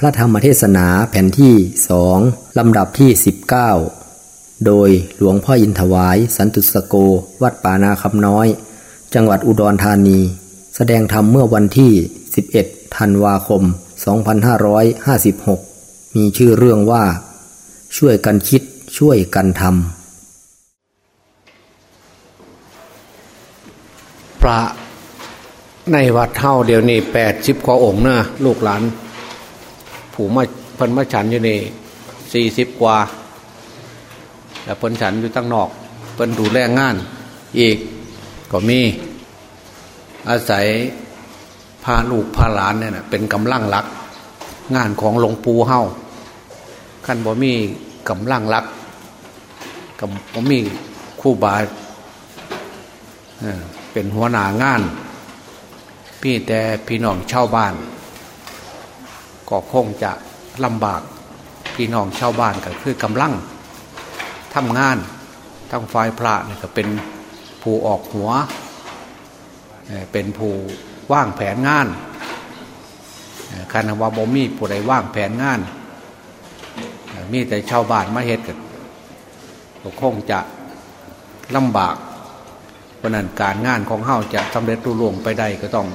พระธรรมเทศนาแผ่นที่สองลำดับที่ 19 โดยหลวงพ่ออินถวาย สันตุสโก วัดป่านาคำน้อย จังหวัดอุดรธานี แสดงธรรมเมื่อวันที่ 11 ธันวาคม 2556 มีชื่อเรื่องว่า ช่วยกันคิดช่วยกันทำพระในวัดเท่าเดียวนี้แปดสิบกว่าองค์นะลูกหลาน ผู้มาเพิ่นมาฉันอยู่นี่สี่สิบกว่าแต่เพิ่นฉันอยู่ตั้งนอก เพิ่นดูแลงาน อีกก็มี อาศัยพาลูกพาหลานเนี่ยเป็นกำลังหลัก งานของหลวงปู่เฮาขั้นบ่มีกำลังหลักกับบ่มีคู่บาเป็นหัวหน้างาน พี่แต่พี่น้องเช่าบ้าน ก็คงจะลำบากพี่น้องชาวบ้านก็คือกำลังทำงานทั้งฝ่ายพระเนี่ยก็เป็นผู้ออกหัว เป็นผู้ว่างแผนงานคันวาบมีผู้ใดว่างแผนงาน มีแต่ชาวบ้านมาเฮ็ดก็คงจะลำบากเพราะนั้นการงานของเฮาจะสำเร็จรุ่ล่วงไปได้ก็ต้อง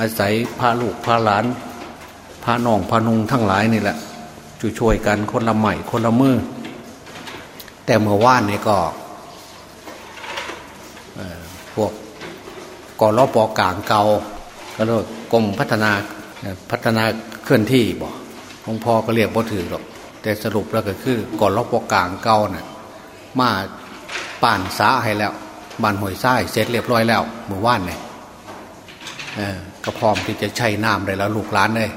อาศัยพาลูกพาหลาน ระนองพระนุงทั้งหลายนี่แหละช่วยกันคนละใหม่คนละมือ แต่เมื่อว่านนี่ก็พวกกอรอปอกลางเกาก็เรียกกรมพัฒนาพัฒนาเคลื่อนที่บอกหลวงพ่อก็เรียกบ่ถือหรอกแต่สรุปแล้วก็คือกอรอปอกลางเกาเนี่ยมาป่านสาให้แล้วบานหอยไส้เสร็จเรียบร้อยแล้วเมื่อว่านเนี่ยก็พร้อมที่จะใช้น้ำได้แล้วลูกหลานเลย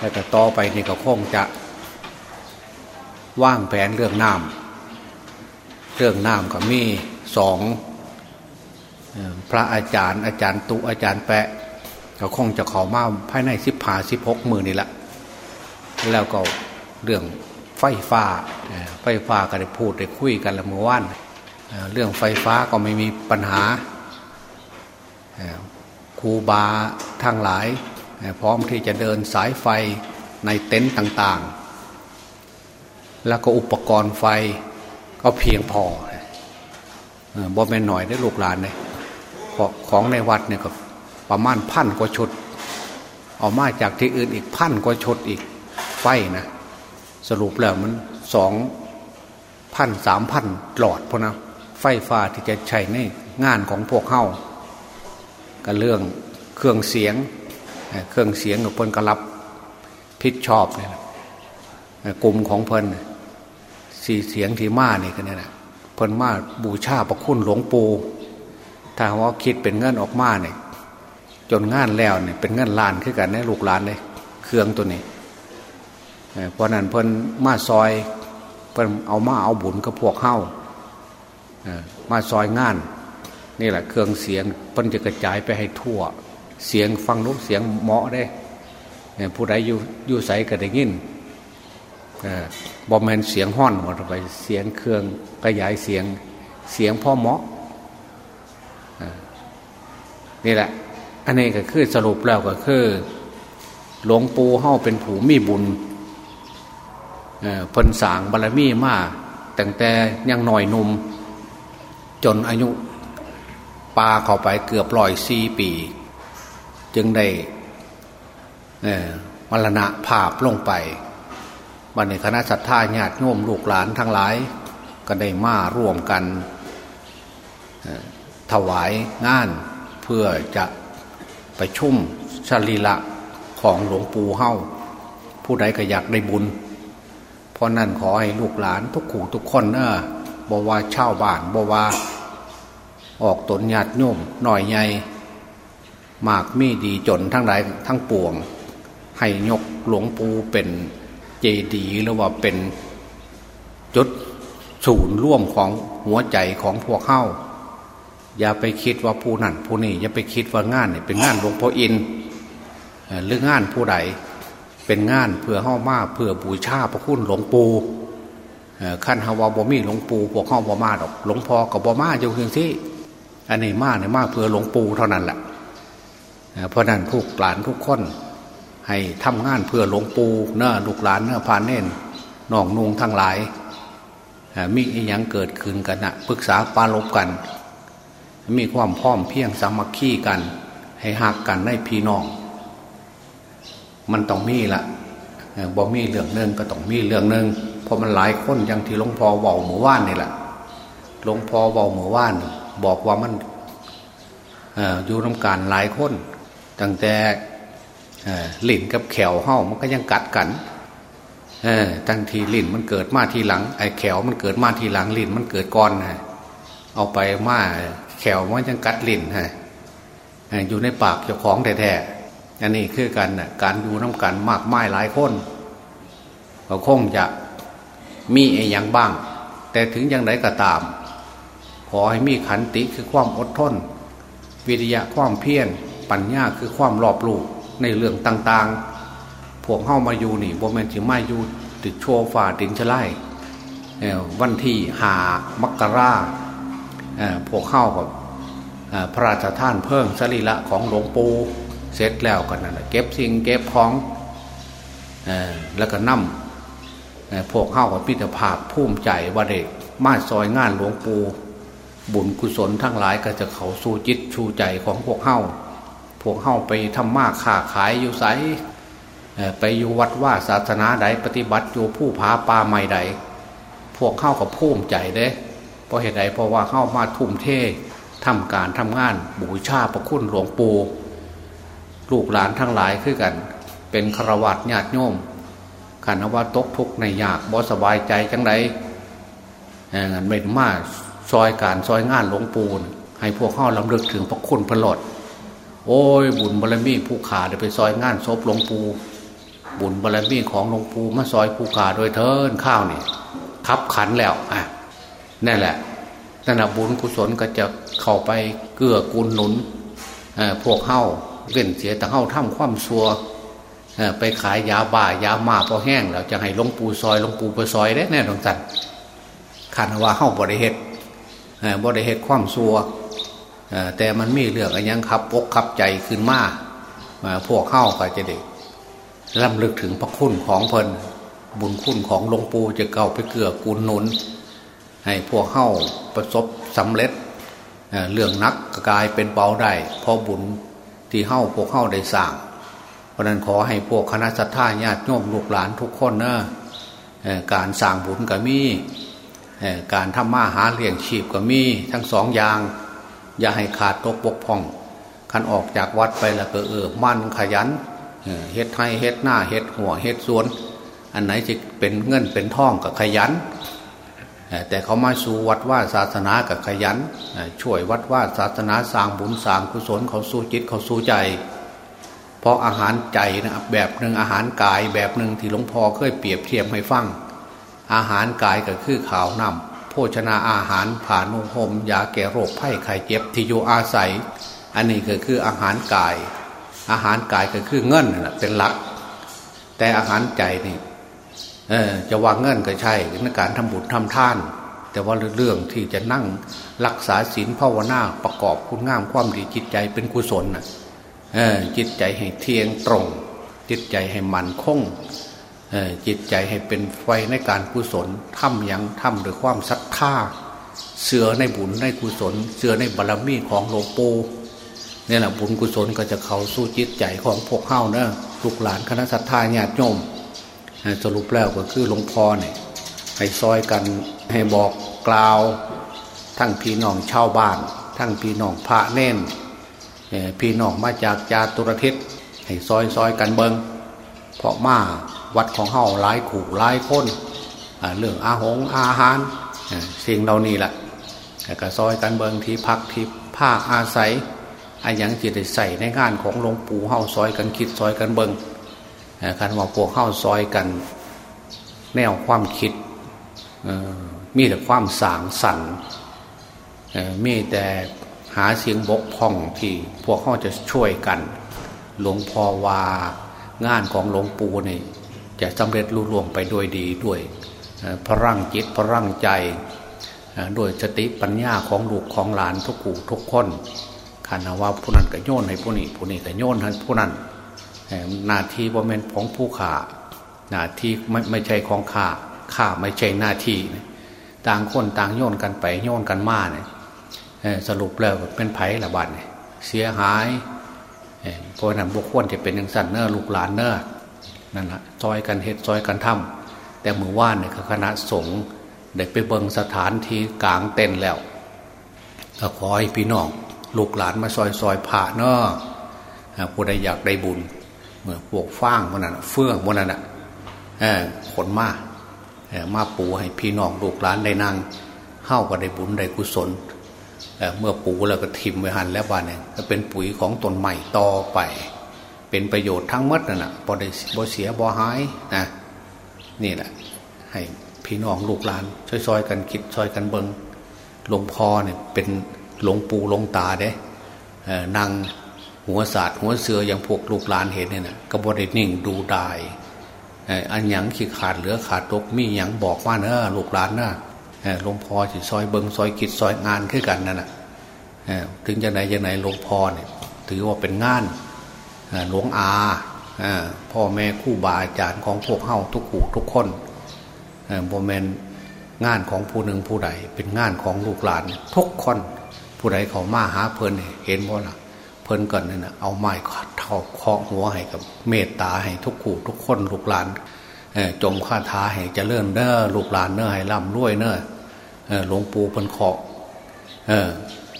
แล้วก็ต่อไปนี่ก็คงจะว่างแผนเรื่องน้ำเรื่องน้ำก็มีสองพระอาจารย์อาจารย์ตุอาจารย์แปะก็คงจะขอมาภายในสิบผาสิบหกมือนี่แหละแล้วก็เรื่องไฟฟ้าไฟฟ้าก็ได้พูดได้คุยกันแล้วเมื่อวานเรื่องไฟฟ้าก็ไม่มีปัญหาครูบาทั้งหลาย พร้อมที่จะเดินสายไฟในเต็นต์ต่างๆ แล้วก็อุปกรณ์ไฟก็เพียงพอบ่แม่นหน่อยได้ลูกหลานเลยของในวัดเนี่ยก็ประมาณพันกว่าชุดเอามาจากที่อื่นอีกพันกว่าชุดอีกไฟนะสรุปแล้วมันสองพันสามพันหลอดพอนะไฟฟ้าที่จะใช้ในงานของพวกเข้ากับเรื่องเครื่องเสียง เครื่องเสียงกับเพิ่นก็รับพิดชอบเนี่ยกลุ่มของเพิ่นสีเสียงที่มาเนี่ยกันเนี่ยนะเพิ่นมาบูชาประคุณหลวงปู่ถ้าว่าคิดเป็นเงินออกมาเนี่ยจนงานแล้วเนี่ยเป็นเงินล้านขึ้นกันในลูกหลานเลยเครื่องตัวนี้เพราะนั้นเพิ่นมาซอยเพิ่นเอามาเอาบุญกับพวกเข้ามาซอยงาน นี่แหละเครื่องเสียงเพิ่นจะกระจายไปให้ทั่ว เสียงฟังรู้เสียงเหมาะได้ผู้ใดอยู่อยู่ใสก็ได้ยินบอมแมนเสียงห้อนหมดไปเสียงเครื่องขยายเสียงเสียงพ่อเหมาะนี่แหละ อันนี้ก็คือสรุปแล้วก็คือ หลวงปู่เฮาเป็นผู้มีบุญพนสางบารมีมาตั้งแต่ยังหน่อยนุ่ม จนอายุปาเข้าไปเกือบร้อยสี่ปี จึงได้มรณะภาพลงไปบันในคณะสัตยาญาติโยมลูกหลานทั้งหลาย ก็ได้มาร่วมกันถวายงานเพื่อจะไปชุ่มชลีละของหลวงปู่เฮ้าผู้ใดก็อยากได้บุญ เพราะนั่นขอให้ลูกหลานทุกขู่ทุกคนเนอะบว่าเช่าบ้านบว่าออกตนญาติโยมหน่อยใหญ่ มากมีดีจนทั้งหลายทั้งปวง ให้ยกหลวงปู่เป็นเจดีหรือว่าเป็นจุดศูนย์ร่วมของหัวใจของพวกเข้า อย่าไปคิดว่าผู้นั่นผู้นี้อย่าไปคิดว่างานเนี่ยเป็นงานหลวงพ่ออินหรืองานผู้ใดเป็นงานเพื่อเข้ามาเพื่อบูชาพระคุณหลวงปู่ขั้นฮาวาบอมีหลวงปู่พวกเข้าบอมาดอกหลวงพ่อกับบอมาอยู่เพียงที่อันนี้มาเนี่ยมาเพื่อหลวงปู่เท่านั้นแหละ เพราะนั้นผู้หลานทุกคน ให้ทำงานเพื่อหลวงปู่เนื้อลูกหลานเนื้อพานเน่นน้องนุงทั้งหลายมีอีหยังเกิดขึ้นกันนะปรึกษาปาลบกัน มีความพร้อมเพียงสามัคคีกัน ให้หักกันในพี่น้อง มันต้องมีละบ่มีเรื่องหนึ่งก็ต้องมีเรื่องหนึ่งเพราะมันหลายคนอย่างที่หลวงพ่อเบาหมู่ว่านนี่แหละหลวงพ่อเบาหมู่ว่าน บอกว่ามันอยู่น้ำการหลายคน ตั้งแต่ลิ่นกับแขวเฮ้ามันก็ยังกัดกันตั้งทีลิ่นมันเกิดมาทีหลังไอ้แขวมันเกิดมาทีหลังลิ่นมันเกิดก่อนฮะเอาไปมาแขวมันยังกัดลิ่นฮะอยู่ในปากเจ้าของแท้ๆอันนี้คือกันการอยู่น้ำกันมากไมายหลายคนก็คงจะมีไอ้ยังบ้าง แต่ถึงอย่างไรก็ตาม ขอให้มีขันติคือความอดทน วิทยาความเพียร ปัญญาคือความรอบรู้ในเรื่องต่างๆ พวกเข้ามาอยู่นี่โบแมนจิมาอยู่ติดโชว์ฝ่าดินชไลวันที่หามักราพวกเข้ากับพระราชทานเพิ่งสรีละของหลวงปู่เสร็จแล้วกันนั่นเก็บสิ่งเก็บของแล้วก็นั่มพวกเข้ากับพิธภาพภูมิใจว่าเด็กมาซอยงานหลวงปู่บุญกุศลทั้งหลายก็จะเขาสู้จิตชูใจของพวกเข้า พวกเข้าไปทำมาค้าขายอยู่ไสไปอยู่วัดว่าศาสนาใดปฏิบัติอยู่ผู้พาป่าไม่ใด พวกเข้ากับภูมิใจเด้เพราะเหตุใดเพราะว่าเข้ามาทุ่มเททำการทำงานบูชาประคุณหลวงปู่ลูกหลานทั้งหลายคือกัน เป็นครวัตญาติโยมขันว่าตกทุกในยากบ่สบายใจจังไดงั้นไม่มาซอยการซอยงานหลวงปู่ให้พวกเข้าลำลึกถึงพระคุณพระหลด โอ้ยบุญบารมีผู้ขาเดี๋ยวไปซอยงานศพหลวงปู่บุญบารมีของหลวงปู่มาซอยผู้ขาโดยเทินข้าวนี่ทับขันแล้วอะนั่นแหละนั่นแหะบุญกุศลก็จะเข้าไปเกื้อกูลหนุนพวกเข้าเว้นเสียแต่เข้าถ้ำความซัวไปขายยาบ้ายามาพอแห้งแล้วจะให้หลวงปู่ซอยหลวงปู่ไปซอยได้แน่นอนสันขันว่าเข้าบริเหตุบริเหตุความซัว แต่มันมีเรื่องอะไรยังครับอกขับใจขึ้นมาพวกเข้าก็จะได้ลำลึกถึงพระคุณของเพลินบุญคุณของหลวงปู่จะเก่าไปเกือกูลนุน ให้พวกเข้าประสบสำเร็จเรื่องนักกลายเป็นเบาได้เพราะบุญที่เข้าพวกเข้าได้สั่งเพราะนั้นขอให้พวกคณะสัตยาญาติโยมลูกหลานทุกคนนะการสั่งบุญก็มีการทำมาหาเลี้ยงชีพก็มีทั้งสองอย่าง อย่าให้ขาดตกบกพร่องคันออกจากวัดไปแล้วก็เออมั่นขยันเฮ็ดให้เฮ็ดหน้าเฮ็ดหัวเฮ็ดสวน อันไหนจะเป็นเงินเป็นทองกับขยัน แต่เขามาสู่วัดว่าศาสนากับขยันช่วยวัดว่าศาสนาสร้างบุญสร้างกุศลเขาสู้จิตเขาสู้ใจ เพราะอาหารใจนะแบบหนึ่งอาหารกายแบบหนึ่งที่หลวงพ่อเคยเปรียบเทียบให้ฟังอาหารกายก็คือข่าวน้ำ ชนาอาหารผ่านุหมยาแก้โรคไข้ไข้เจ็บที่อยู่อาศัย อันนี้ก็คืออาหารกาย อาหารกายก็คือเงินเป็นหลัก แต่อาหารใจนี่เออจะวางเงินก็ใช่ในการทำบุญทำท่าน แต่ว่าเรื่องที่จะนั่งรักษาศีลภาวนาประกอบคุณงามความดีจิตใจเป็นกุศลนะเออจิตใจให้เทียงตรง จิตใจให้มันคง จิตใจให้เป็นไฟในการกุศลทำอย่างทำด้วยความศรัทธาเสือในบุญในกุศล เสือในบารรมีของหลวงปู่นี่แหละบุญกุศลก็จะเข้าสู้จิตใจของพวกเฮานะลูกหลานคณะศรัทธาญาติโยมสรุปแล้วก็คือหลวงพ่อเนี่ยให้ซอยกันให้บอกกล่าว ทั้งพี่น้องชาวบ้าน ทั้งพี่น้องพระเน่นพี่น้องมาจากจาตุรทิศให้ซอยซอยกันเบิงเพราะมา วัดของเฮาหลายขู่หลายคนเรื่องอาหงอาหารสิ่งเหล่านี้แหละก็ซอยกันเบิงที่พักที่ภาอาศัยอันยังจิตใส่ในงานของหลวงปู่เฮาซอยกันคิดซอยกันเบิงคันว่าพวกเฮาซอยกัน แนวความคิดมีแต่ความสางสรรค์มีแต่หาเสียงบกพ่องที่พวกเขาจะช่วยกัน หลวงพ่อว่างานของหลวงปู่นี่ จะสำเร็จลุล่วงไปด้วยดีด้วยพรั่งจิตพรั่งใจด้วยสติปัญญาของลูกของหลานทุกขู่ทุกคนขันว่าผู้นั้นก็โยนให้ผู้นี้ผู้นี้ก็โยนให้ผู้นั้นหน้าที่ว่าเป็นของผู้ขาหน้าที่ไม่ไม่ใช่ของข้าข้าไม่ใช่หน้าที่ต่างคนต่างโยนกันไปโยนกันมาเนี่ยสรุปแล้วเป็นไผ่ละบัดเสียหายเพราะนั้นบุคคลจะเป็นอย่างสั่นเนอร์ลูกหลานเนอร์ นั่นแหละซอยกันเฮ็ดซอยกันทำแต่เมื่อว่านเนี่ยคณะสงฆ์ได้ไปเบิงสถานที่กลางเต็นแล้วก็ขอให้พี่น้องลูกหลานมาซอยซอยผ่าเนอผู้ใดอยากได้บุญเมื่อพวกฟ้างมันนั้นเฟื่องมันนั้นอะขนมามาปูให้พี่น้องลูกหลานได้นั่งเข้าก็ได้บุญได้กุศลเมื่อปูแล้วก็ทิมไว้หันแล้วบ้านเนี่ยก็เป็นปุ๋ยของตนใหม่ต่อไป เป็นประโยชน์ทั้งมดนั่นแหละบ่ได้บ่เสียบ่หายนะนี่แหละ ให้พี่น้องลูกหลานช่วยๆกันคิดช่วยกันเบิงหลวงพ่อเนี่ยเป็นหลวงปู่หลวงตาเด้นางหัวศาสตร์หัวเสืออย่างพวกลูกหลานเห็นเนี่ยนะก็บ่ได้นิ่งดูได้อันหยังขี้ขาดเหลือขาดตกมีอย่งบอกว่าเนอะลูกหลานเนอะหลวงพ่อจะซอยเบิงซอยกิจซอยงานขึ้นกันนั่นแหะถึงจะไหนจะไหนหลวงพ่อเนี่ยถือว่าเป็นงาน หลวงอาพ่อแม่คู่บาอาจารย์ของพวกเฮาทุกขู่ทุกคนโมเมนงานของผู้หนึ่งผู้ใดเป็นงานของลูกหลานทุกคนผู้ใดเขามาหาเพลินเห็นบ่ล่ะเพลินก่อนนี่นะเอาไม้เท่าเคาะหัวให้กับเมตตาให้ทุกขู่ทุกคนลูกหลานจงข้าท้าให้เจริญเน้อลูกหลานเน้อให้ร่ำรวยเน้อหลวงปู่เพิ่นเคาะ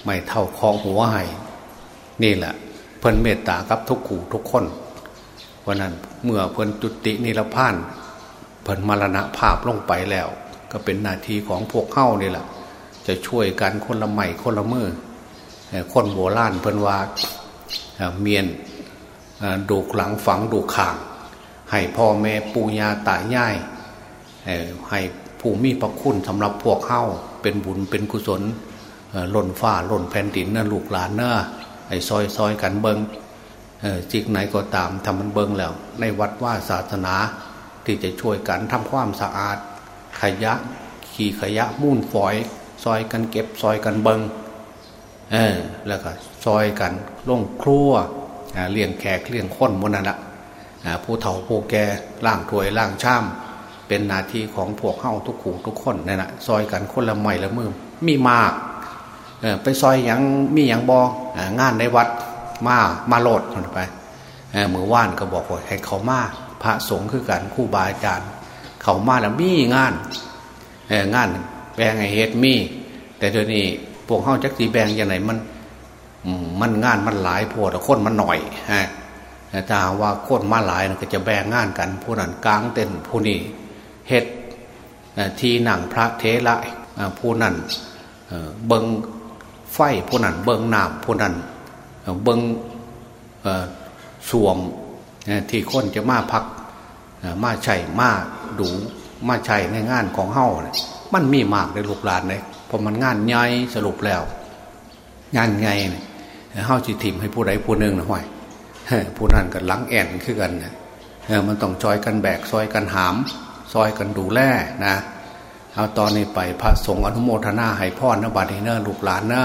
ไม่เท่าเคาะหัวให้นี่แหละ เพิ่นเมตตากับทุกขู่ทุกคนเพราะนั้นเมื่อเพิ่นจุตินิรพานเพิ่นมรณะภาพลงไปแล้ว ก็เป็นหน้าที่ของพวกเข้านี่แหละจะช่วยกันคนละใหม่คนละมือคนโบราณเพิ่นว่าเมียนดูหลังฝังดูข่าง ให้พ่อแม่ปู่ย่าตายายให้ผู้มีพระคุณสำหรับพวกเข้าเป็นบุญเป็นกุศลล่นฟ้าล่นแผ่นดินนะลูกหลานเนอะ ไอ้ซอยซอยกันเบิงจิกไหนก็ตามทำมันเบิงแล้ว ในวัดว่าศาสนาที่จะช่วยกันทำความสะอาด ขยะ ขี่ขยะมุ่นฝอย ซอยกันเก็บซอยกันเบิงเออแล้วก็ซอยกันล่งครัวเลี้ยงแขกเลี้ยงคนมนั่นละผู้เฒ่าผู้แก่ล่างถวยล่างช่ามเป็นนาทีของพวกเข้าทุกขู่ทุกคนนี่แหละซอยกันคนละไม่ละมือมีมาก ไปซอยอย่างมีอย่างบอกานในวัดมามาโลดไปเมื่อว่านก็บอกว่าให้เขามาพระสงฆ์คือกันคู่บาอาจารย์เขามาแล้วมีงานงานแปลงไอเฮ็ดมี แต่เดี๋ยวนี้พวกเข้าจักสีแบงย่างไรมันมันงานมันหลายพวดคนมันหน่อยฮะถ้าว่าคนมาหลายก็จะแบ่งงานกันผู้นั้นกลางเต้นผู้นี้เฮ็ดทีหนังพระเทระผู้นั้นเบิง ไฟผู้นั้น เบิงน้ำผู้นั้นเบิงสวมที่คนจะมาพักมาใช่มาดูมาใช่ในงานของเฮ้ามันมีมากในลูกหลานเลยพอมันงานใหญ่สรุปแล้ว งานไงเฮ้าจิติมให้ผู้ใดผู้หนึ่งนะห้อยผู้นั้นกันลังแอนขึ้นกันนะมันต้องจอยกันแบกซอยกันหาม ซอยกันดูแลนะ เอาตอนนี้ไปพระสงฆ์อนุโมทนาให้พ่อนบัดเนอลูกหลานเนอ